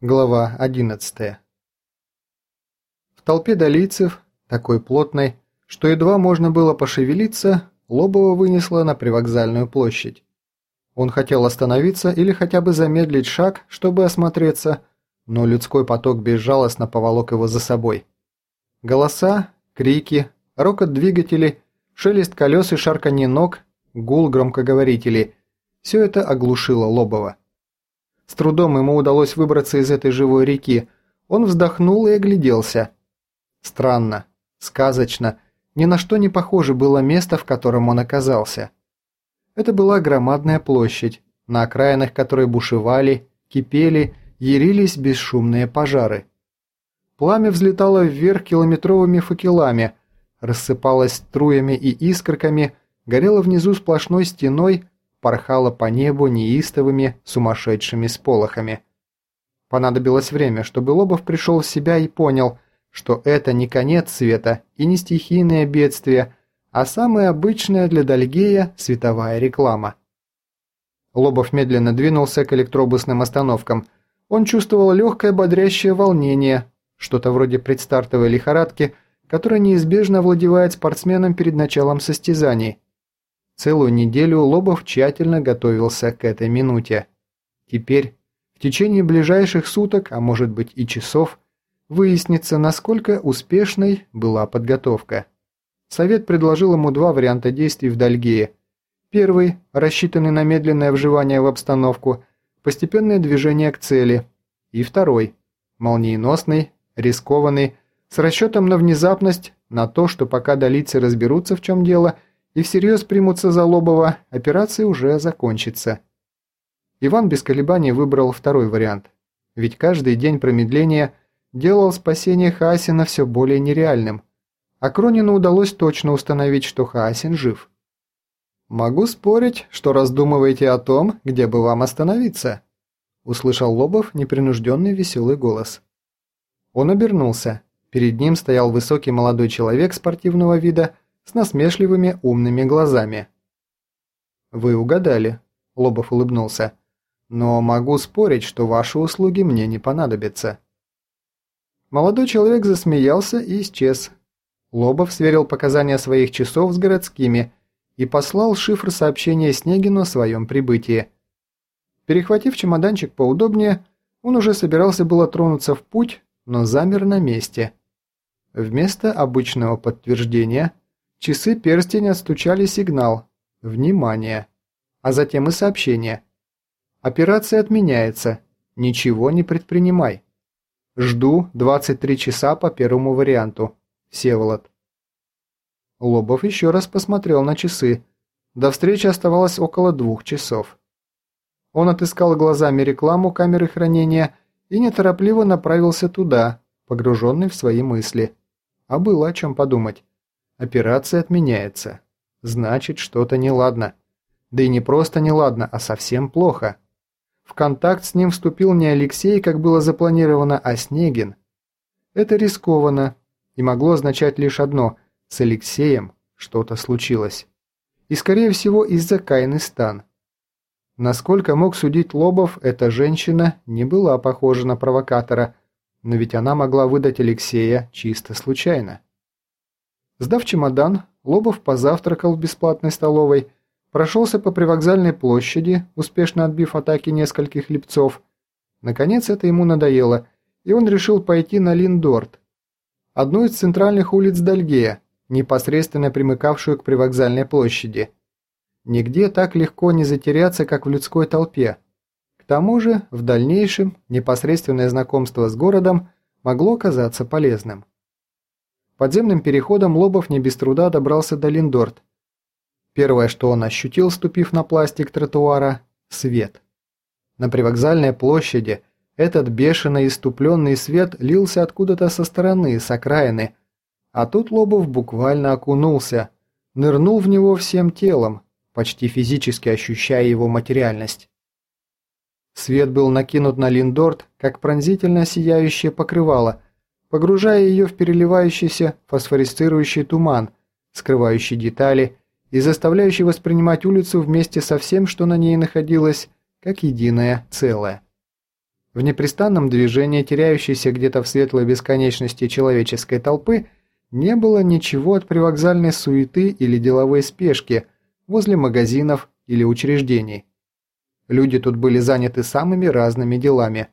Глава 11 В толпе долийцев, такой плотной, что едва можно было пошевелиться, Лобова вынесло на привокзальную площадь. Он хотел остановиться или хотя бы замедлить шаг, чтобы осмотреться, но людской поток безжалостно поволок его за собой. Голоса, крики, рокот двигателей, шелест колес и шарканье ног, гул громкоговорителей – все это оглушило Лобова. С трудом ему удалось выбраться из этой живой реки. Он вздохнул и огляделся. Странно, сказочно, ни на что не похоже было место, в котором он оказался. Это была громадная площадь, на окраинах которой бушевали, кипели, ярились бесшумные пожары. Пламя взлетало вверх километровыми факелами, рассыпалось струями и искорками, горело внизу сплошной стеной, порхала по небу неистовыми, сумасшедшими сполохами. Понадобилось время, чтобы Лобов пришел в себя и понял, что это не конец света и не стихийное бедствие, а самая обычная для Дальгея световая реклама. Лобов медленно двинулся к электробусным остановкам. Он чувствовал легкое бодрящее волнение, что-то вроде предстартовой лихорадки, которая неизбежно владевает спортсменом перед началом состязаний – Целую неделю Лобов тщательно готовился к этой минуте. Теперь, в течение ближайших суток, а может быть и часов, выяснится, насколько успешной была подготовка. Совет предложил ему два варианта действий в Дальгее. Первый, рассчитанный на медленное вживание в обстановку, постепенное движение к цели. И второй, молниеносный, рискованный, с расчетом на внезапность, на то, что пока долицы разберутся в чем дело – и всерьез примутся за Лобова, операция уже закончится. Иван без колебаний выбрал второй вариант, ведь каждый день промедления делал спасение Хаасина все более нереальным, а Кронину удалось точно установить, что Хаасин жив. «Могу спорить, что раздумываете о том, где бы вам остановиться», услышал Лобов непринужденный веселый голос. Он обернулся. Перед ним стоял высокий молодой человек спортивного вида с насмешливыми умными глазами. «Вы угадали», – Лобов улыбнулся. «Но могу спорить, что ваши услуги мне не понадобятся». Молодой человек засмеялся и исчез. Лобов сверил показания своих часов с городскими и послал шифр сообщения Снегину о своем прибытии. Перехватив чемоданчик поудобнее, он уже собирался было тронуться в путь, но замер на месте. Вместо обычного подтверждения – Часы перстень отстучали сигнал «Внимание!», а затем и сообщение «Операция отменяется. Ничего не предпринимай. Жду 23 часа по первому варианту. Всеволод». Лобов еще раз посмотрел на часы. До встречи оставалось около двух часов. Он отыскал глазами рекламу камеры хранения и неторопливо направился туда, погруженный в свои мысли. А было о чем подумать. Операция отменяется. Значит, что-то неладно. Да и не просто неладно, а совсем плохо. В контакт с ним вступил не Алексей, как было запланировано, а Снегин. Это рискованно и могло означать лишь одно – с Алексеем что-то случилось. И скорее всего из-за Кайны Стан. Насколько мог судить Лобов, эта женщина не была похожа на провокатора, но ведь она могла выдать Алексея чисто случайно. Сдав чемодан, Лобов позавтракал в бесплатной столовой, прошелся по привокзальной площади, успешно отбив атаки нескольких липцов. Наконец это ему надоело, и он решил пойти на Линдорт, одну из центральных улиц Дальгея, непосредственно примыкавшую к привокзальной площади. Нигде так легко не затеряться, как в людской толпе. К тому же, в дальнейшем, непосредственное знакомство с городом могло оказаться полезным. Подземным переходом Лобов не без труда добрался до Линдорт. Первое, что он ощутил, ступив на пластик тротуара – свет. На привокзальной площади этот бешеный иступленный свет лился откуда-то со стороны, с окраины. А тут Лобов буквально окунулся, нырнул в него всем телом, почти физически ощущая его материальность. Свет был накинут на Линдорт, как пронзительно сияющее покрывало – погружая ее в переливающийся фосфорисцирующий туман, скрывающий детали и заставляющий воспринимать улицу вместе со всем, что на ней находилось, как единое целое. В непрестанном движении, теряющейся где-то в светлой бесконечности человеческой толпы, не было ничего от привокзальной суеты или деловой спешки возле магазинов или учреждений. Люди тут были заняты самыми разными делами,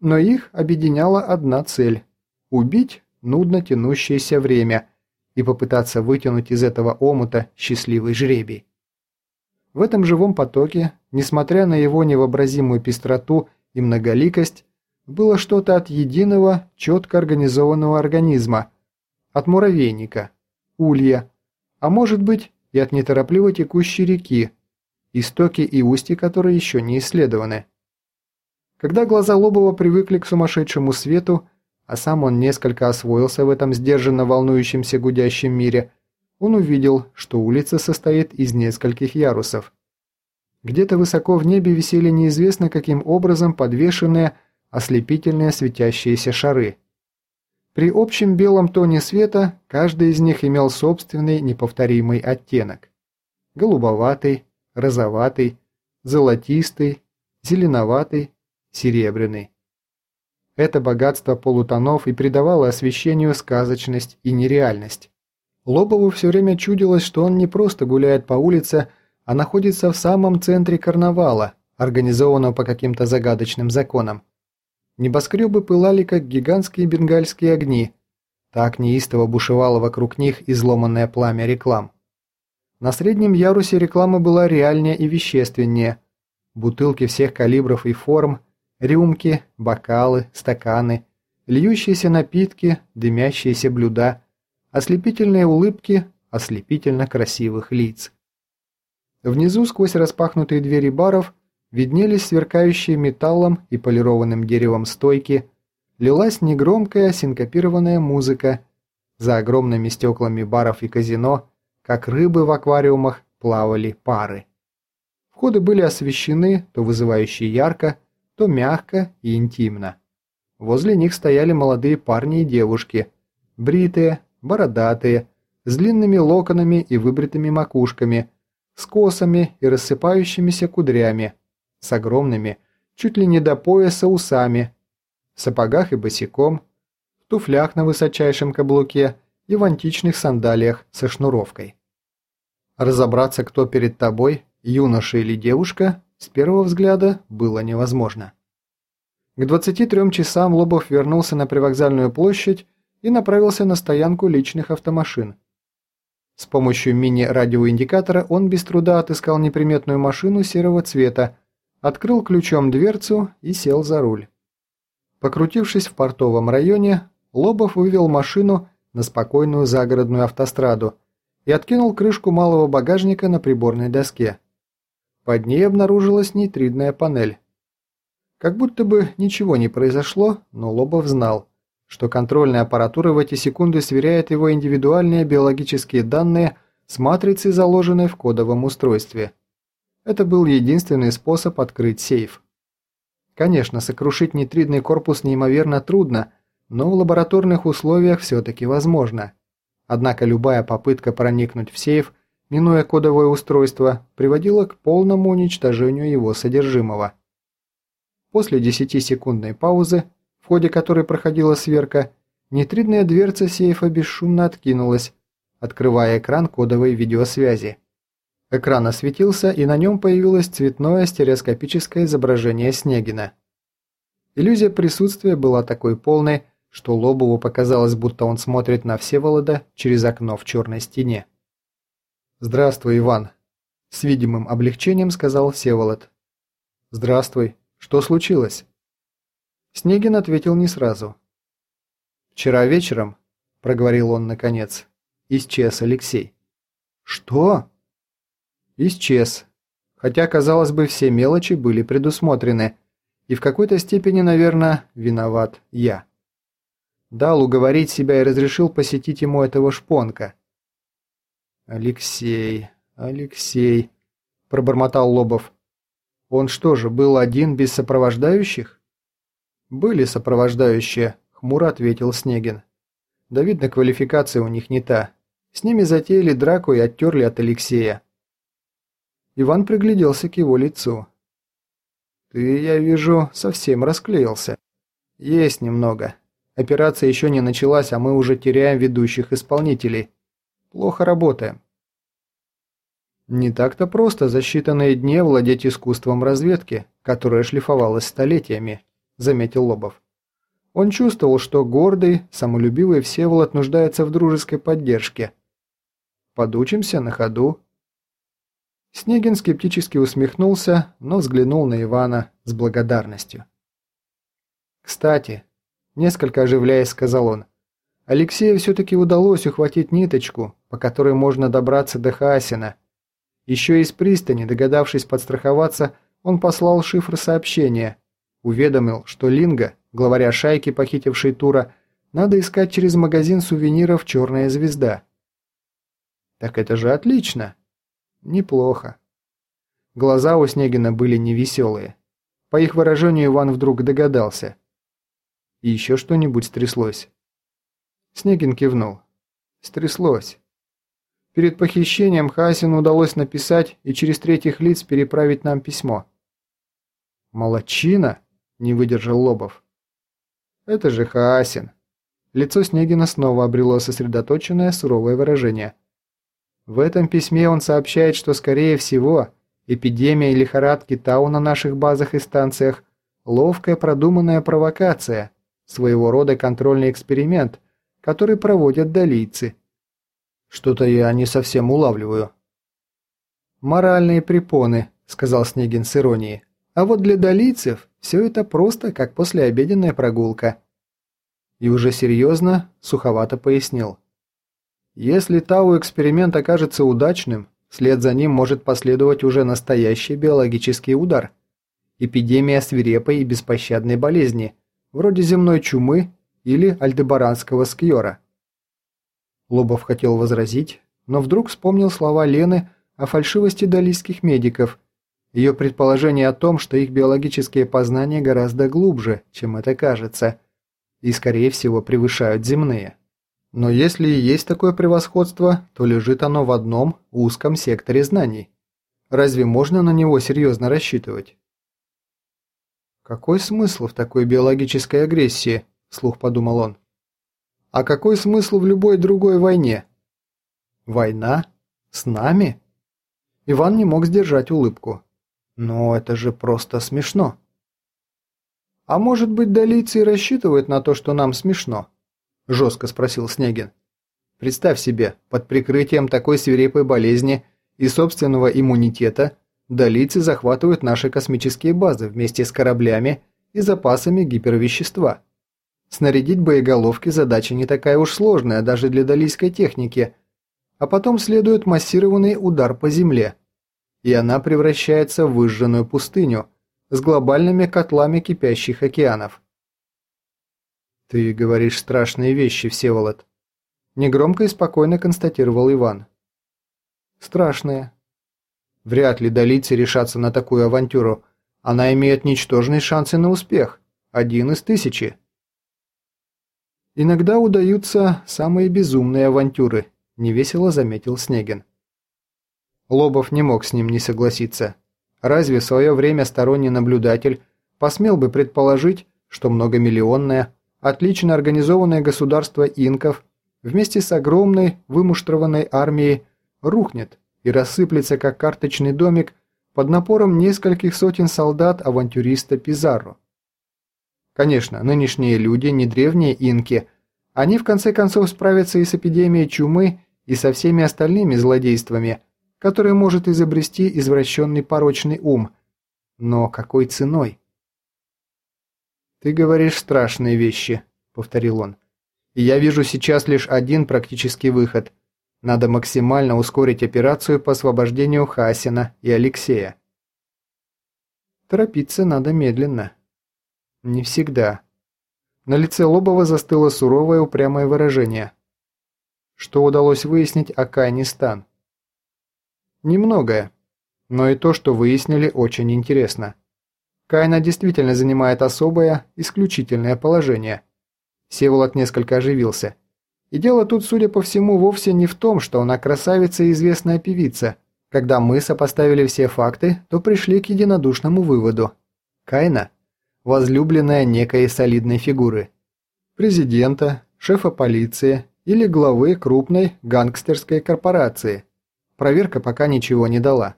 но их объединяла одна цель – убить нудно тянущееся время и попытаться вытянуть из этого омута счастливый жребий. В этом живом потоке, несмотря на его невообразимую пестроту и многоликость, было что-то от единого, четко организованного организма, от муравейника, улья, а может быть и от неторопливо текущей реки, истоки и устья которой еще не исследованы. Когда глаза Лобова привыкли к сумасшедшему свету, а сам он несколько освоился в этом сдержанно волнующемся гудящем мире, он увидел, что улица состоит из нескольких ярусов. Где-то высоко в небе висели неизвестно каким образом подвешенные ослепительные светящиеся шары. При общем белом тоне света каждый из них имел собственный неповторимый оттенок. Голубоватый, розоватый, золотистый, зеленоватый, серебряный. Это богатство полутонов и придавало освещению сказочность и нереальность. Лобову все время чудилось, что он не просто гуляет по улице, а находится в самом центре карнавала, организованного по каким-то загадочным законам. Небоскребы пылали, как гигантские бенгальские огни. Так неистово бушевало вокруг них изломанное пламя реклам. На среднем ярусе реклама была реальнее и вещественнее. Бутылки всех калибров и форм, рюмки, бокалы, стаканы, льющиеся напитки, дымящиеся блюда, ослепительные улыбки ослепительно красивых лиц. Внизу, сквозь распахнутые двери баров, виднелись сверкающие металлом и полированным деревом стойки, лилась негромкая синкопированная музыка, за огромными стеклами баров и казино как рыбы в аквариумах плавали пары. Входы были освещены, то вызывающе ярко, то мягко и интимно. Возле них стояли молодые парни и девушки, бритые, бородатые, с длинными локонами и выбритыми макушками, с косами и рассыпающимися кудрями, с огромными, чуть ли не до пояса усами, в сапогах и босиком, в туфлях на высочайшем каблуке и в античных сандалиях со шнуровкой. Разобраться, кто перед тобой, юноша или девушка, с первого взгляда было невозможно. К 23 часам Лобов вернулся на привокзальную площадь и направился на стоянку личных автомашин. С помощью мини-радиоиндикатора он без труда отыскал неприметную машину серого цвета, открыл ключом дверцу и сел за руль. Покрутившись в портовом районе, Лобов вывел машину на спокойную загородную автостраду и откинул крышку малого багажника на приборной доске. Под ней обнаружилась нейтридная панель. Как будто бы ничего не произошло, но Лобов знал, что контрольная аппаратура в эти секунды сверяет его индивидуальные биологические данные с матрицей, заложенной в кодовом устройстве. Это был единственный способ открыть сейф. Конечно, сокрушить нитридный корпус неимоверно трудно, но в лабораторных условиях все-таки возможно. Однако любая попытка проникнуть в сейф, минуя кодовое устройство, приводила к полному уничтожению его содержимого. После 10-секундной паузы, в ходе которой проходила сверка, нитридная дверца сейфа бесшумно откинулась, открывая экран кодовой видеосвязи. Экран осветился, и на нем появилось цветное стереоскопическое изображение Снегина. Иллюзия присутствия была такой полной, что Лобову показалось, будто он смотрит на Всеволода через окно в черной стене. «Здравствуй, Иван», – с видимым облегчением сказал Всеволод. «Здравствуй. Что случилось?» Снегин ответил не сразу. «Вчера вечером», – проговорил он наконец, – исчез Алексей. «Что?» «Исчез. Хотя, казалось бы, все мелочи были предусмотрены, и в какой-то степени, наверное, виноват я» дал уговорить себя и разрешил посетить ему этого шпонка. «Алексей, Алексей», – пробормотал Лобов. «Он что же, был один без сопровождающих?» «Были сопровождающие», – хмуро ответил Снегин. «Да видно, квалификация у них не та. С ними затеяли драку и оттерли от Алексея». Иван пригляделся к его лицу. Ты, я вижу, совсем расклеился. Есть немного. Операция еще не началась, а мы уже теряем ведущих исполнителей. Плохо работаем. Не так-то просто за считанные дни владеть искусством разведки, которое шлифовалось столетиями, заметил Лобов. Он чувствовал, что гордый, самолюбивый Всеволод нуждается в дружеской поддержке. Подучимся на ходу. Снегин скептически усмехнулся, но взглянул на Ивана с благодарностью. «Кстати», – несколько оживляясь, сказал он, – «Алексею все-таки удалось ухватить ниточку, по которой можно добраться до Хасина. Еще из пристани, догадавшись подстраховаться, он послал шифр сообщения, уведомил, что Линга, главаря шайки, похитившей Тура, надо искать через магазин сувениров «Черная звезда». «Так это же отлично!» «Неплохо». Глаза у Снегина были невеселые. По их выражению Иван вдруг догадался. И еще что-нибудь стряслось. Снегин кивнул. Стряслось. Перед похищением Хасину удалось написать и через третьих лиц переправить нам письмо. «Молодчина!» – не выдержал Лобов. «Это же Хасин!» Лицо Снегина снова обрело сосредоточенное суровое выражение. В этом письме он сообщает, что, скорее всего, эпидемия лихорадки Тау на наших базах и станциях – ловкая продуманная провокация, своего рода контрольный эксперимент, который проводят долийцы – что-то я не совсем улавливаю. «Моральные препоны», — сказал Снегин с иронией. «А вот для долийцев все это просто как послеобеденная прогулка». И уже серьезно, суховато пояснил. «Если Тау-эксперимент окажется удачным, вслед за ним может последовать уже настоящий биологический удар. Эпидемия свирепой и беспощадной болезни, вроде земной чумы или альдебаранского скьора. Лобов хотел возразить, но вдруг вспомнил слова Лены о фальшивости далийских медиков, ее предположение о том, что их биологические познания гораздо глубже, чем это кажется, и, скорее всего, превышают земные. Но если и есть такое превосходство, то лежит оно в одном узком секторе знаний. Разве можно на него серьезно рассчитывать? «Какой смысл в такой биологической агрессии?» – вслух подумал он. А какой смысл в любой другой войне? Война? С нами? Иван не мог сдержать улыбку. Но это же просто смешно. А может быть, долийцы рассчитывают на то, что нам смешно? Жестко спросил Снегин. Представь себе, под прикрытием такой свирепой болезни и собственного иммунитета долийцы захватывают наши космические базы вместе с кораблями и запасами гипервещества. Снарядить боеголовки задача не такая уж сложная даже для далийской техники, а потом следует массированный удар по земле, и она превращается в выжженную пустыню с глобальными котлами кипящих океанов. «Ты говоришь страшные вещи, Всеволод», – негромко и спокойно констатировал Иван. «Страшные. Вряд ли долийцы решатся на такую авантюру. Она имеет ничтожные шансы на успех. Один из тысячи». «Иногда удаются самые безумные авантюры», – невесело заметил Снегин. Лобов не мог с ним не согласиться. Разве в свое время сторонний наблюдатель посмел бы предположить, что многомиллионное, отлично организованное государство инков вместе с огромной вымуштрованной армией рухнет и рассыплется как карточный домик под напором нескольких сотен солдат авантюриста Пизарро? Конечно, нынешние люди не древние инки, они в конце концов справятся и с эпидемией чумы, и со всеми остальными злодействами, которые может изобрести извращенный порочный ум. Но какой ценой? «Ты говоришь страшные вещи», — повторил он. «И я вижу сейчас лишь один практический выход. Надо максимально ускорить операцию по освобождению Хасина и Алексея». Торопиться надо медленно. Не всегда. На лице Лобова застыло суровое упрямое выражение. Что удалось выяснить о Кайне Стан? Немногое. Но и то, что выяснили, очень интересно. Кайна действительно занимает особое, исключительное положение. Севолод несколько оживился. И дело тут, судя по всему, вовсе не в том, что она красавица и известная певица. Когда мы сопоставили все факты, то пришли к единодушному выводу – Кайна – возлюбленная некой солидной фигуры. Президента, шефа полиции или главы крупной гангстерской корпорации. Проверка пока ничего не дала.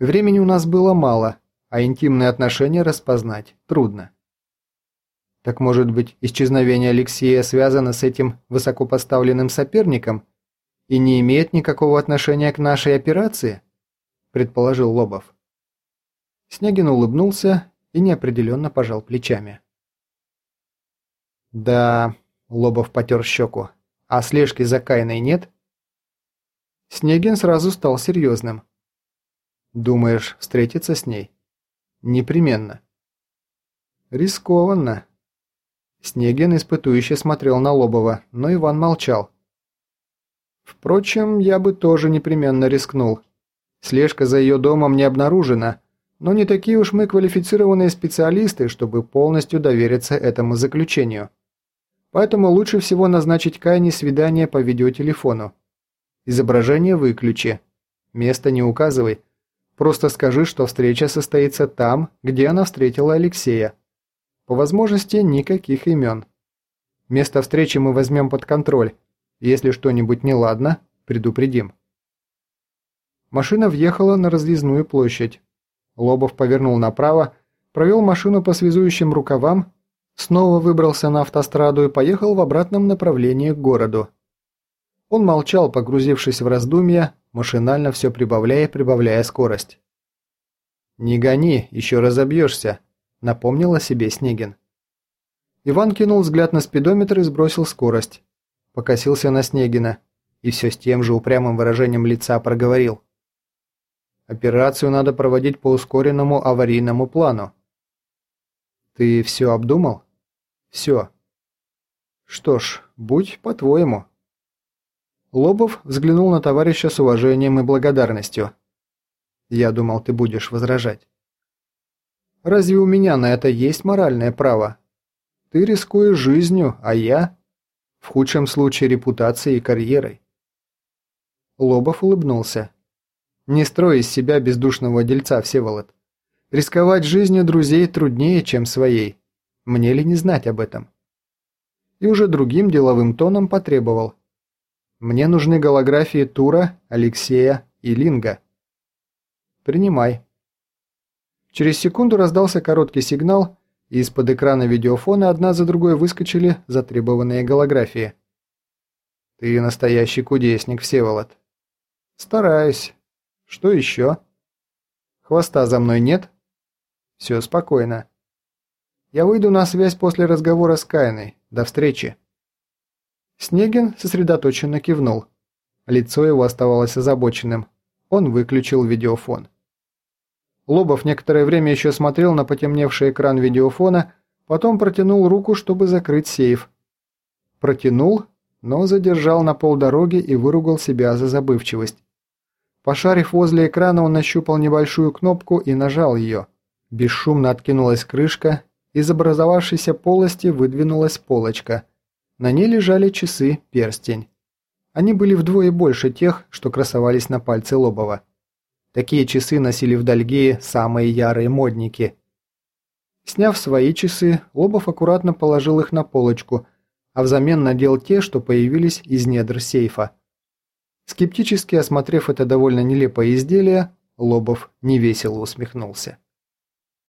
Времени у нас было мало, а интимные отношения распознать трудно. Так может быть, исчезновение Алексея связано с этим высокопоставленным соперником и не имеет никакого отношения к нашей операции? Предположил Лобов. Снегин улыбнулся и неопределенно пожал плечами. «Да...» – Лобов потер щеку. «А слежки за Кайной нет?» Снегин сразу стал серьезным. «Думаешь, встретиться с ней?» «Непременно». «Рискованно». Снегин испытующе смотрел на Лобова, но Иван молчал. «Впрочем, я бы тоже непременно рискнул. Слежка за ее домом не обнаружена, но не такие уж мы квалифицированные специалисты, чтобы полностью довериться этому заключению. Поэтому лучше всего назначить Кайне свидание по видеотелефону. Изображение выключи. Место не указывай. Просто скажи, что встреча состоится там, где она встретила Алексея. По возможности, никаких имен. Место встречи мы возьмем под контроль. Если что-нибудь неладно, предупредим. Машина въехала на разъездную площадь. Лобов повернул направо, провел машину по связующим рукавам, снова выбрался на автостраду и поехал в обратном направлении к городу. Он молчал, погрузившись в раздумья, машинально все прибавляя и прибавляя скорость. «Не гони, еще разобьешься», — напомнил о себе Снегин. Иван кинул взгляд на спидометр и сбросил скорость. Покосился на Снегина и все с тем же упрямым выражением лица проговорил. Операцию надо проводить по ускоренному аварийному плану. Ты все обдумал? Все. Что ж, будь по-твоему. Лобов взглянул на товарища с уважением и благодарностью. Я думал, ты будешь возражать. Разве у меня на это есть моральное право? Ты рискуешь жизнью, а я... В худшем случае репутацией и карьерой. Лобов улыбнулся. Не строй из себя бездушного дельца, Всеволод. Рисковать жизнью друзей труднее, чем своей. Мне ли не знать об этом? И уже другим деловым тоном потребовал. Мне нужны голографии Тура, Алексея и Линга. Принимай. Через секунду раздался короткий сигнал, и из-под экрана видеофона одна за другой выскочили затребованные голографии. Ты настоящий кудесник, Всеволод. Стараюсь. Что еще? Хвоста за мной нет? Все спокойно. Я выйду на связь после разговора с Кайной. До встречи. Снегин сосредоточенно кивнул. Лицо его оставалось озабоченным. Он выключил видеофон. Лобов некоторое время еще смотрел на потемневший экран видеофона, потом протянул руку, чтобы закрыть сейф. Протянул, но задержал на полдороги и выругал себя за забывчивость. Пошарив возле экрана, он нащупал небольшую кнопку и нажал ее. Бесшумно откинулась крышка, из образовавшейся полости выдвинулась полочка. На ней лежали часы-перстень. Они были вдвое больше тех, что красовались на пальце Лобова. Такие часы носили в Дальгее самые ярые модники. Сняв свои часы, Лобов аккуратно положил их на полочку, а взамен надел те, что появились из недр сейфа. Скептически осмотрев это довольно нелепое изделие, Лобов невесело усмехнулся.